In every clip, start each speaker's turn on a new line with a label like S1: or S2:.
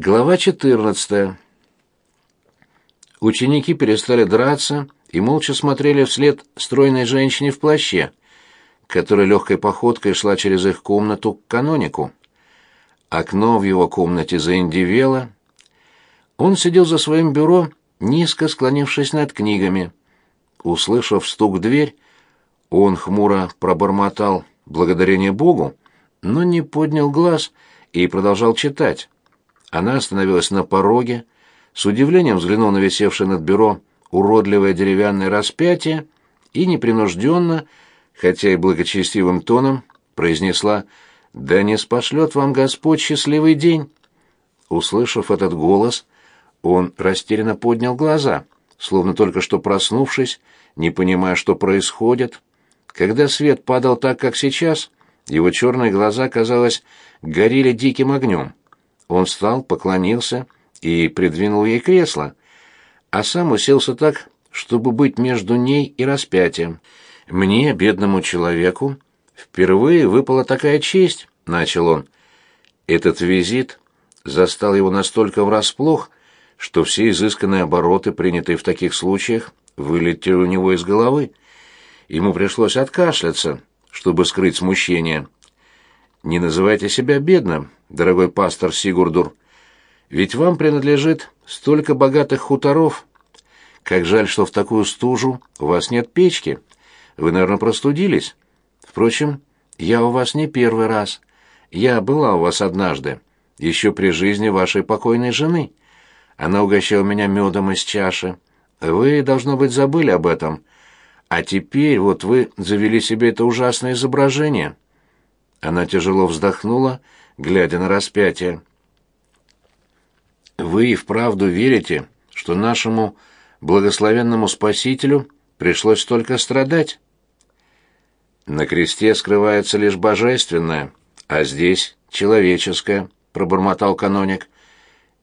S1: Глава 14. Ученики перестали драться и молча смотрели вслед стройной женщине в плаще, которая легкой походкой шла через их комнату к канонику. Окно в его комнате заиндивело. Он сидел за своим бюро, низко склонившись над книгами. Услышав стук в дверь, он хмуро пробормотал благодарение Богу, но не поднял глаз и продолжал читать. Она остановилась на пороге, с удивлением взглянула на висевшее над бюро уродливое деревянное распятие и непринужденно, хотя и благочестивым тоном, произнесла «Да не спошлет вам Господь счастливый день!» Услышав этот голос, он растерянно поднял глаза, словно только что проснувшись, не понимая, что происходит. Когда свет падал так, как сейчас, его черные глаза, казалось, горели диким огнем. Он встал, поклонился и придвинул ей кресло, а сам уселся так, чтобы быть между ней и распятием. «Мне, бедному человеку, впервые выпала такая честь», — начал он. Этот визит застал его настолько врасплох, что все изысканные обороты, принятые в таких случаях, вылетели у него из головы. Ему пришлось откашляться, чтобы скрыть смущение. «Не называйте себя бедным», дорогой пастор Сигурдур, ведь вам принадлежит столько богатых хуторов. Как жаль, что в такую стужу у вас нет печки. Вы, наверное, простудились. Впрочем, я у вас не первый раз. Я была у вас однажды, еще при жизни вашей покойной жены. Она угощала меня медом из чаши. Вы, должно быть, забыли об этом. А теперь вот вы завели себе это ужасное изображение». Она тяжело вздохнула глядя на распятие. Вы и вправду верите, что нашему благословенному Спасителю пришлось столько страдать? На кресте скрывается лишь божественное, а здесь человеческое, пробормотал каноник.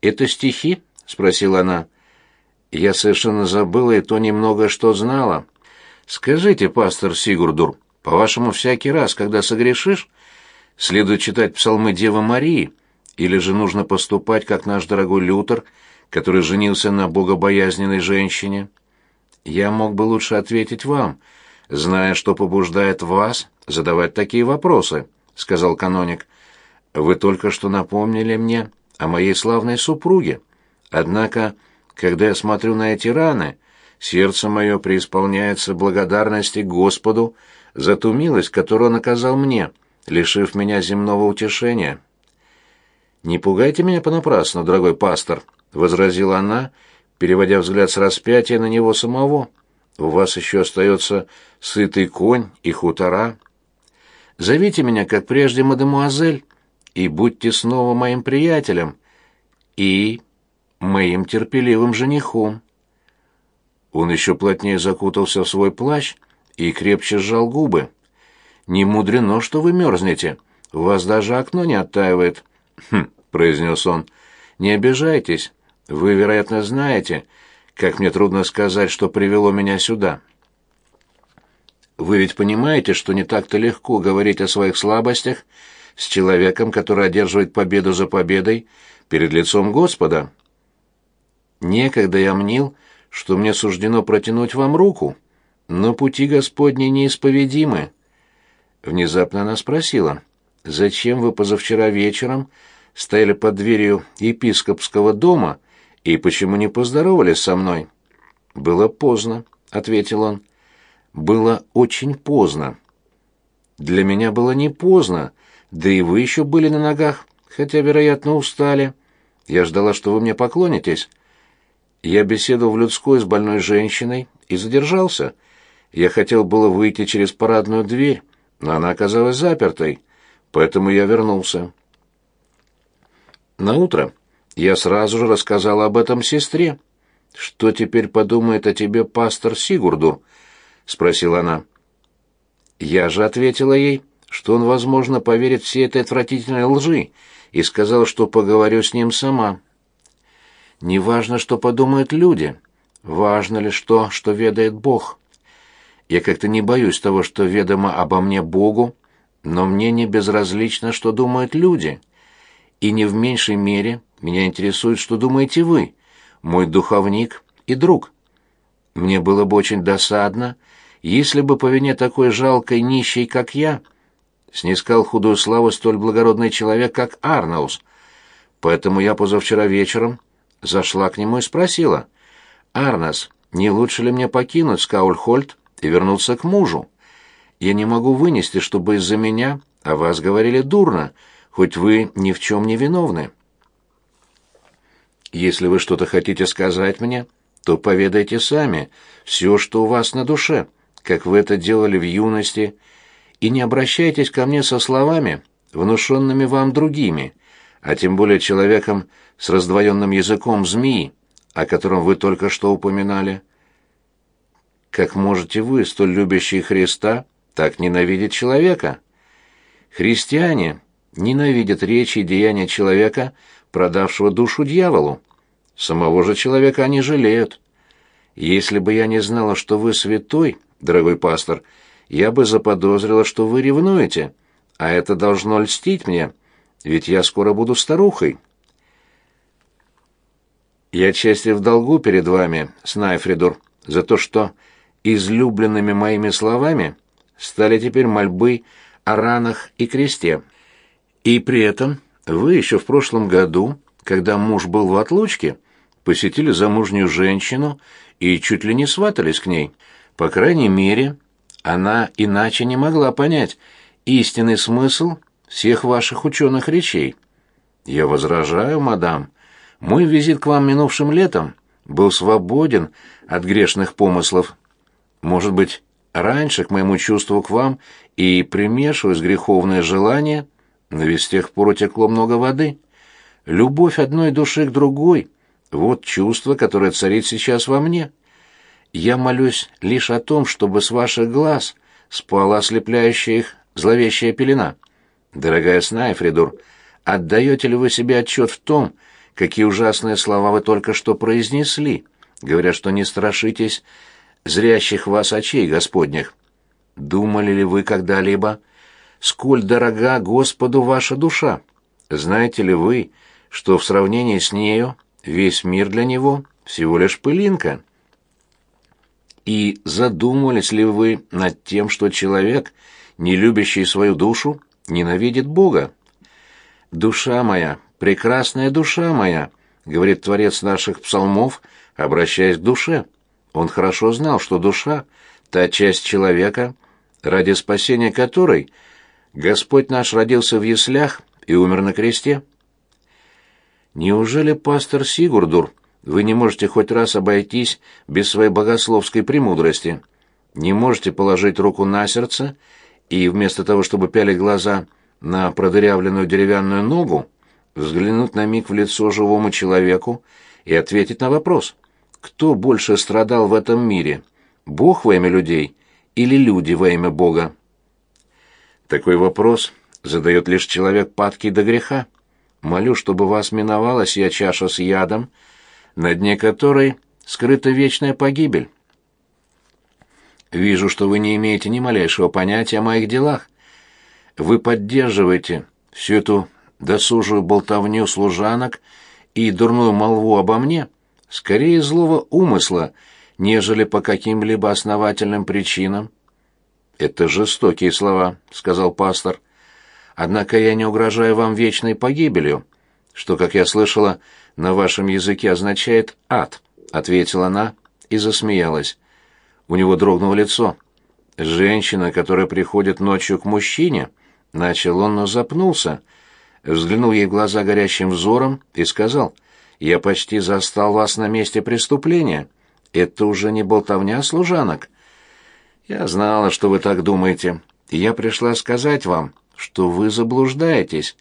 S1: Это стихи? спросила она. Я совершенно забыла и то немного что знала. Скажите, пастор Сигурдур, по-вашему, всякий раз, когда согрешишь, Следует читать псалмы Девы Марии, или же нужно поступать, как наш дорогой Лютер, который женился на богобоязненной женщине? Я мог бы лучше ответить вам, зная, что побуждает вас задавать такие вопросы, сказал каноник. Вы только что напомнили мне о моей славной супруге. Однако, когда я смотрю на эти раны, сердце мое преисполняется благодарности Господу за ту милость, которую он оказал мне лишив меня земного утешения. «Не пугайте меня понапрасну, дорогой пастор», — возразила она, переводя взгляд с распятия на него самого. «У вас еще остается сытый конь и хутора. Зовите меня, как прежде, мадемуазель, и будьте снова моим приятелем и моим терпеливым женихом». Он еще плотнее закутался в свой плащ и крепче сжал губы. Не мудрено, что вы мерзнете. У вас даже окно не оттаивает. Хм, произнес он. Не обижайтесь. Вы, вероятно, знаете, как мне трудно сказать, что привело меня сюда. Вы ведь понимаете, что не так-то легко говорить о своих слабостях с человеком, который одерживает победу за победой перед лицом Господа. Некогда я мнил, что мне суждено протянуть вам руку, но пути Господни неисповедимы. Внезапно она спросила, «Зачем вы позавчера вечером стояли под дверью епископского дома и почему не поздоровались со мной?» «Было поздно», — ответил он. «Было очень поздно». «Для меня было не поздно, да и вы еще были на ногах, хотя, вероятно, устали. Я ждала, что вы мне поклонитесь». Я беседовал в людской с больной женщиной и задержался. Я хотел было выйти через парадную дверь, но она оказалась запертой, поэтому я вернулся. На утро я сразу же рассказал об этом сестре. Что теперь подумает о тебе пастор Сигурдур? спросила она. Я же ответила ей, что он, возможно, поверит всей этой отвратительной лжи, и сказал, что поговорю с ним сама. Не важно, что подумают люди, важно лишь то, что ведает Бог. Я как-то не боюсь того, что ведомо обо мне Богу, но мне не безразлично, что думают люди. И не в меньшей мере меня интересует, что думаете вы, мой духовник и друг. Мне было бы очень досадно, если бы по вине такой жалкой нищей, как я, снискал худую славу столь благородный человек, как Арнаус. Поэтому я позавчера вечером зашла к нему и спросила, «Арнас, не лучше ли мне покинуть Скаульхольд и вернуться к мужу? Я не могу вынести, чтобы из-за меня о вас говорили дурно, хоть вы ни в чем не виновны». «Если вы что-то хотите сказать мне, то поведайте сами все, что у вас на душе, как вы это делали в юности, и не обращайтесь ко мне со словами, внушенными вам другими, а тем более человеком с раздвоенным языком змеи, о котором вы только что упоминали. Как можете вы, столь любящий Христа, так ненавидеть человека? Христиане ненавидят речи и деяния человека, продавшего душу дьяволу. Самого же человека они жалеют. Если бы я не знала, что вы святой, дорогой пастор, я бы заподозрила, что вы ревнуете, а это должно льстить мне, ведь я скоро буду старухой. Я отчасти в долгу перед вами, Снайфридор, за то, что излюбленными моими словами стали теперь мольбы о ранах и кресте. И при этом вы еще в прошлом году, когда муж был в отлучке, посетили замужнюю женщину и чуть ли не сватались к ней. По крайней мере, она иначе не могла понять истинный смысл всех ваших ученых речей. Я возражаю, мадам. Мой визит к вам минувшим летом был свободен от грешных помыслов. Может быть, раньше к моему чувству к вам и примешивалось греховное желание, но ведь с тех пор утекло много воды. Любовь одной души к другой — вот чувство, которое царит сейчас во мне. Я молюсь лишь о том, чтобы с ваших глаз спала ослепляющая их зловещая пелена. Дорогая Снайфридур, отдаете ли вы себе отчет в том, какие ужасные слова вы только что произнесли, говоря, что не страшитесь зрящих вас очей Господних? Думали ли вы когда-либо, сколь дорога Господу ваша душа? Знаете ли вы, что в сравнении с нею весь мир для него всего лишь пылинка?» И задумывались ли вы над тем, что человек, не любящий свою душу, ненавидит Бога? «Душа моя, прекрасная душа моя», — говорит Творец наших псалмов, обращаясь к душе. Он хорошо знал, что душа — та часть человека, ради спасения которой Господь наш родился в яслях и умер на кресте. Неужели пастор Сигурдур вы не можете хоть раз обойтись без своей богословской премудрости. Не можете положить руку на сердце и вместо того, чтобы пялить глаза на продырявленную деревянную ногу, взглянуть на миг в лицо живому человеку и ответить на вопрос, кто больше страдал в этом мире, Бог во имя людей или люди во имя Бога? Такой вопрос задает лишь человек падкий до греха. Молю, чтобы вас миновала сия чаша с ядом, на дне которой скрыта вечная погибель. Вижу, что вы не имеете ни малейшего понятия о моих делах. Вы поддерживаете всю эту досужую болтовню служанок и дурную молву обо мне, скорее злого умысла, нежели по каким-либо основательным причинам. «Это жестокие слова», — сказал пастор. «Однако я не угрожаю вам вечной погибелью, что, как я слышала, — на вашем языке означает ад», — ответила она и засмеялась. У него дрогнуло лицо. «Женщина, которая приходит ночью к мужчине», — начал он, но запнулся, взглянул ей в глаза горящим взором и сказал, «Я почти застал вас на месте преступления. Это уже не болтовня служанок». «Я знала, что вы так думаете. Я пришла сказать вам, что вы заблуждаетесь.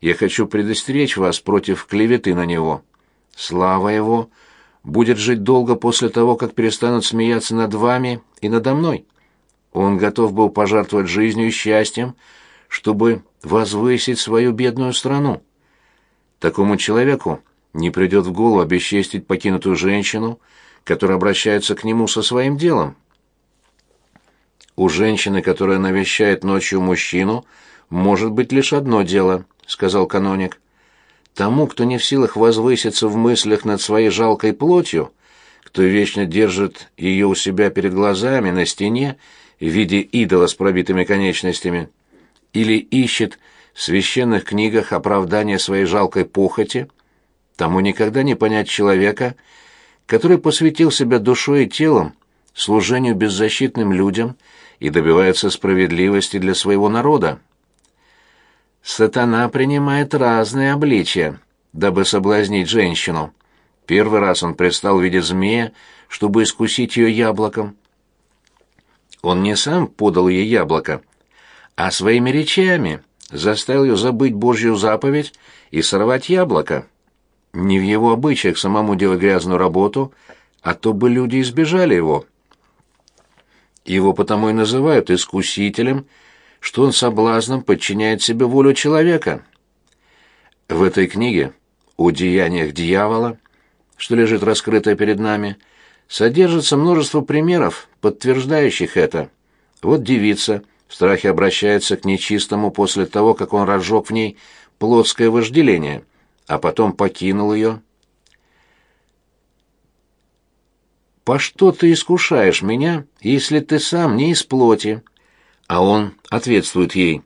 S1: Я хочу предостеречь вас против клеветы на него. Слава его будет жить долго после того, как перестанут смеяться над вами и надо мной. Он готов был пожертвовать жизнью и счастьем, чтобы возвысить свою бедную страну. Такому человеку не придет в голову обесчестить покинутую женщину, которая обращается к нему со своим делом. У женщины, которая навещает ночью мужчину, может быть лишь одно дело —— сказал каноник. тому, кто не в силах возвыситься в мыслях над своей жалкой плотью, кто вечно держит ее у себя перед глазами на стене в виде идола с пробитыми конечностями, или ищет в священных книгах оправдания своей жалкой похоти, тому никогда не понять человека, который посвятил себя душой и телом служению беззащитным людям и добивается справедливости для своего народа. Сатана принимает разные обличия, дабы соблазнить женщину. Первый раз он предстал в виде змея, чтобы искусить ее яблоком. Он не сам подал ей яблоко, а своими речами заставил ее забыть Божью заповедь и сорвать яблоко. Не в его обычаях самому делать грязную работу, а то бы люди избежали его. Его потому и называют искусителем, что он соблазном подчиняет себе волю человека. В этой книге о деяниях дьявола, что лежит раскрытое перед нами, содержится множество примеров, подтверждающих это. Вот девица в страхе обращается к нечистому после того, как он разжег в ней плотское вожделение, а потом покинул ее. «По что ты искушаешь меня, если ты сам не из плоти?» А он ответствует ей,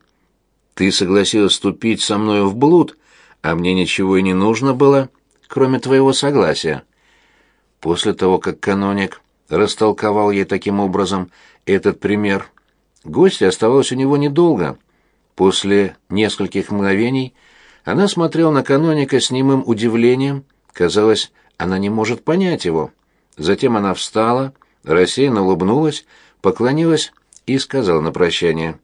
S1: «Ты согласилась вступить со мною в блуд, а мне ничего и не нужно было, кроме твоего согласия». После того, как каноник растолковал ей таким образом этот пример, гостья оставалась у него недолго. После нескольких мгновений она смотрела на каноника с немым удивлением, казалось, она не может понять его. Затем она встала, рассеянно улыбнулась, поклонилась и сказала на прощание.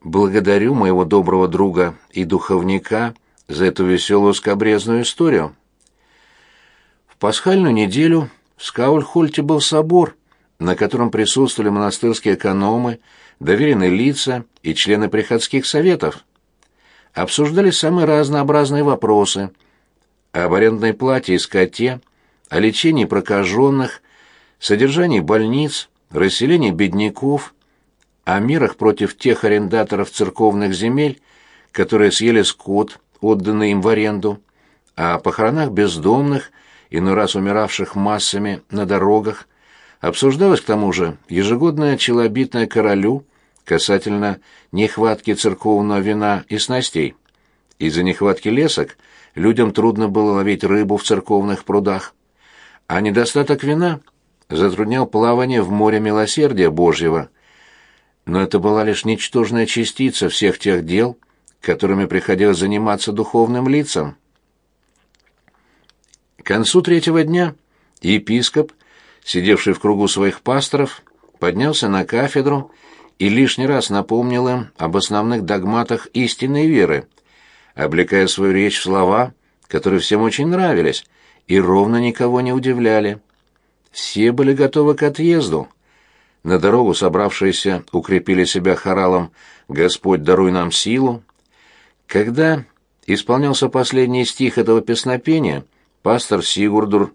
S1: «Благодарю моего доброго друга и духовника за эту веселую скобрезную историю». В пасхальную неделю в Скаульхольте был собор, на котором присутствовали монастырские экономы, доверенные лица и члены приходских советов. Обсуждались самые разнообразные вопросы. Об арендной плате и скоте, о лечении прокаженных, содержании больниц, расселении бедняков, о мерах против тех арендаторов церковных земель, которые съели скот, отданный им в аренду, о похоронах бездомных, иной раз умиравших массами на дорогах, обсуждалось к тому же ежегодное челобитное королю касательно нехватки церковного вина и снастей. Из-за нехватки лесок людям трудно было ловить рыбу в церковных прудах, а недостаток вина затруднял плавание в море милосердия Божьего. Но это была лишь ничтожная частица всех тех дел, которыми приходилось заниматься духовным лицам. К концу третьего дня епископ, сидевший в кругу своих пасторов, поднялся на кафедру и лишний раз напомнил им об основных догматах истинной веры, облекая свою речь в слова, которые всем очень нравились и ровно никого не удивляли. Все были готовы к отъезду. На дорогу собравшиеся укрепили себя хоралом «Господь, даруй нам силу». Когда исполнялся последний стих этого песнопения, пастор Сигурдур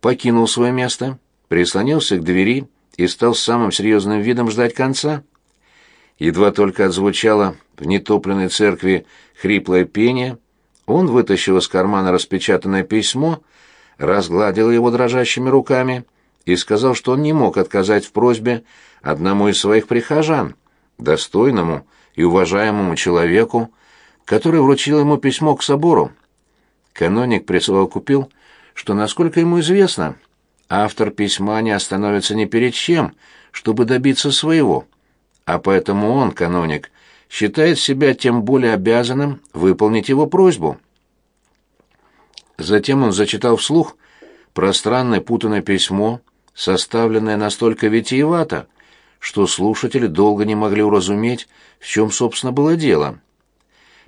S1: покинул свое место, прислонился к двери и стал самым серьезным видом ждать конца. Едва только отзвучало в нетопленной церкви хриплое пение, он вытащил из кармана распечатанное письмо, разгладил его дрожащими руками и сказал, что он не мог отказать в просьбе одному из своих прихожан, достойному и уважаемому человеку, который вручил ему письмо к собору. Каноник присовокупил, что, насколько ему известно, автор письма не остановится ни перед чем, чтобы добиться своего, а поэтому он, каноник, считает себя тем более обязанным выполнить его просьбу. Затем он зачитал вслух пространное путанное письмо, составленное настолько витиевато, что слушатели долго не могли уразуметь, в чем, собственно, было дело.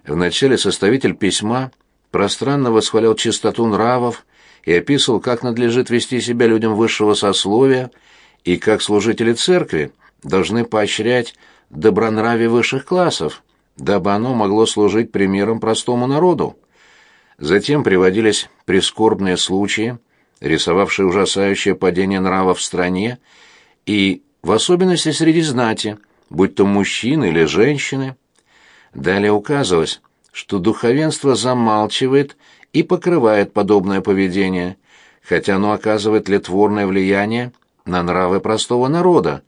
S1: Вначале составитель письма пространно восхвалял чистоту нравов и описывал, как надлежит вести себя людям высшего сословия и как служители церкви должны поощрять добронравие высших классов, дабы оно могло служить примером простому народу. Затем приводились прискорбные случаи, рисовавшие ужасающее падение нравов в стране и в особенности среди знати, будь то мужчины или женщины. Далее указывалось, что духовенство замалчивает и покрывает подобное поведение, хотя оно оказывает литворное влияние на нравы простого народа,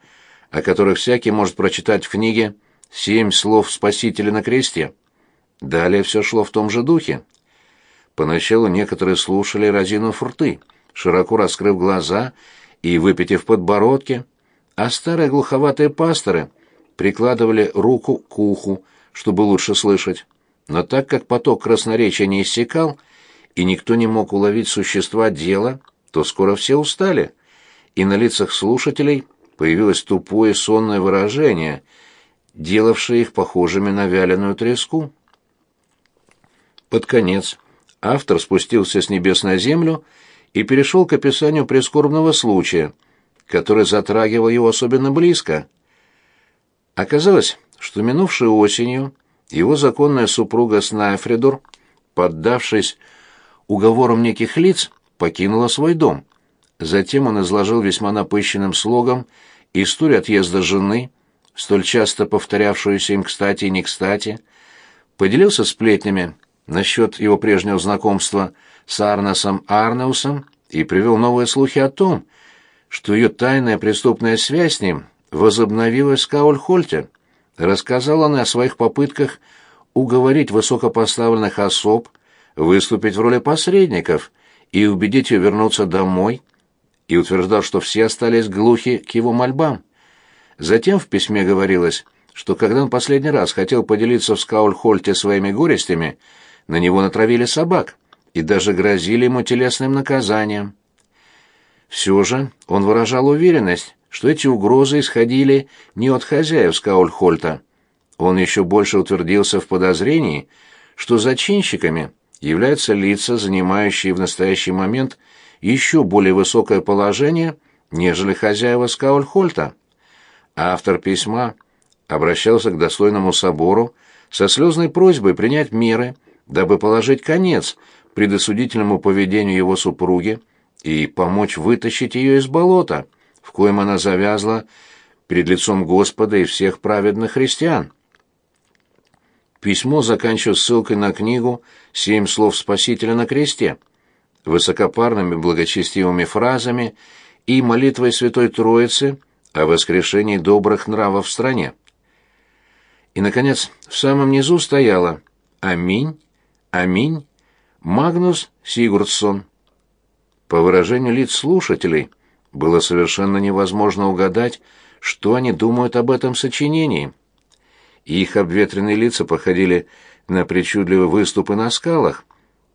S1: о которых всякий может прочитать в книге «Семь слов Спасителя на кресте». Далее все шло в том же духе. Поначалу некоторые слушали, разинув рты, широко раскрыв глаза и выпитив подбородки, а старые глуховатые пасторы прикладывали руку к уху, чтобы лучше слышать. Но так как поток красноречия не иссякал, и никто не мог уловить существа дела, то скоро все устали, и на лицах слушателей появилось тупое сонное выражение, делавшее их похожими на вяленую треску. Под конец автор спустился с небес на землю и перешел к описанию прискорбного случая, который затрагивал его особенно близко. Оказалось, что минувшей осенью его законная супруга Снайфридор, поддавшись уговорам неких лиц, покинула свой дом. Затем он изложил весьма напыщенным слогом историю отъезда жены, столь часто повторявшуюся им кстати и не кстати, поделился сплетнями насчет его прежнего знакомства с Арносом Арнеусом и привел новые слухи о том, что ее тайная преступная связь с ним возобновилась в Каульхольте. Рассказала она о своих попытках уговорить высокопоставленных особ выступить в роли посредников и убедить ее вернуться домой, и утверждал, что все остались глухи к его мольбам. Затем в письме говорилось, что когда он последний раз хотел поделиться в Скаульхольте своими горестями, на него натравили собак и даже грозили ему телесным наказанием. Все же он выражал уверенность, что эти угрозы исходили не от хозяев Скаульхольта. Он еще больше утвердился в подозрении, что зачинщиками являются лица, занимающие в настоящий момент еще более высокое положение, нежели хозяева Скаульхольта. Автор письма обращался к достойному собору со слезной просьбой принять меры, дабы положить конец предосудительному поведению его супруги и помочь вытащить ее из болота, в коем она завязла перед лицом Господа и всех праведных христиан. Письмо заканчивалось ссылкой на книгу «Семь слов Спасителя на кресте», высокопарными благочестивыми фразами и молитвой Святой Троицы о воскрешении добрых нравов в стране. И, наконец, в самом низу стояло «Аминь, аминь, Магнус Сигурдсон». По выражению лиц слушателей, было совершенно невозможно угадать, что они думают об этом сочинении. Их обветренные лица походили на причудливые выступы на скалах,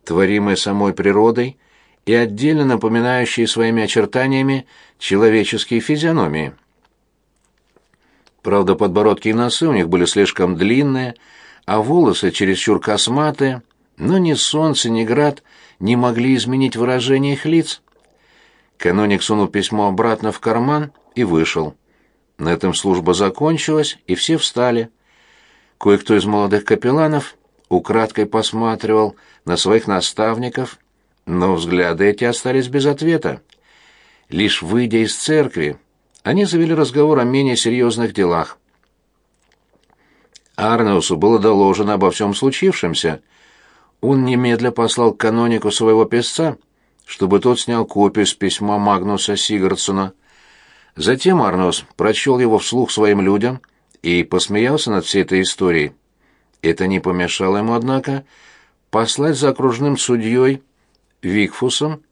S1: творимые самой природой и отдельно напоминающие своими очертаниями человеческие физиономии. Правда, подбородки и носы у них были слишком длинные, а волосы чересчур косматые, но ни солнце, ни град не могли изменить выражение их лиц. Каноник сунул письмо обратно в карман и вышел. На этом служба закончилась, и все встали. Кое-кто из молодых капелланов украдкой посматривал на своих наставников, но взгляды эти остались без ответа. Лишь выйдя из церкви, они завели разговор о менее серьезных делах. Арнеусу было доложено обо всем случившемся. Он немедля послал к канонику своего писца, чтобы тот снял копию с письма Магнуса Сигардсона. Затем Арнеус прочел его вслух своим людям и посмеялся над всей этой историей. Это не помешало ему, однако, послать за окружным судьей Викфусом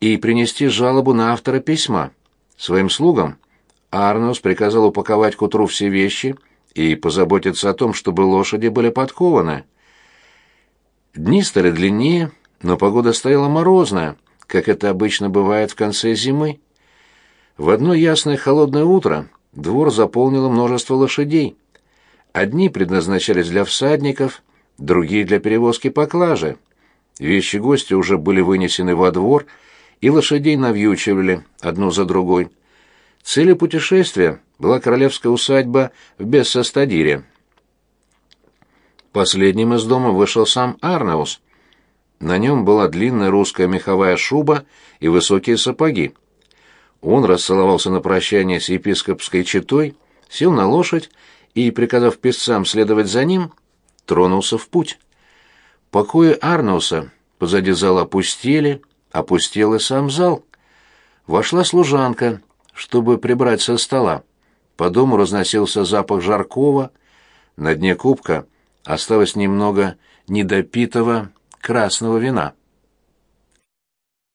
S1: и принести жалобу на автора письма. Своим слугам Арнус приказал упаковать к утру все вещи и позаботиться о том, чтобы лошади были подкованы. Дни стали длиннее, но погода стояла морозная, как это обычно бывает в конце зимы. В одно ясное холодное утро двор заполнило множество лошадей. Одни предназначались для всадников, другие для перевозки поклажи. Вещи гостя уже были вынесены во двор, и лошадей навьючивали одну за другой. Целью путешествия была королевская усадьба в Бессостадире. Последним из дома вышел сам Арнаус. На нем была длинная русская меховая шуба и высокие сапоги. Он расцеловался на прощание с епископской четой, сел на лошадь и, приказав писцам следовать за ним, тронулся в путь. Покои Арнуса позади зала опустели, опустел и сам зал. Вошла служанка, чтобы прибрать со стола. По дому разносился запах жаркого, на дне кубка осталось немного недопитого красного вина.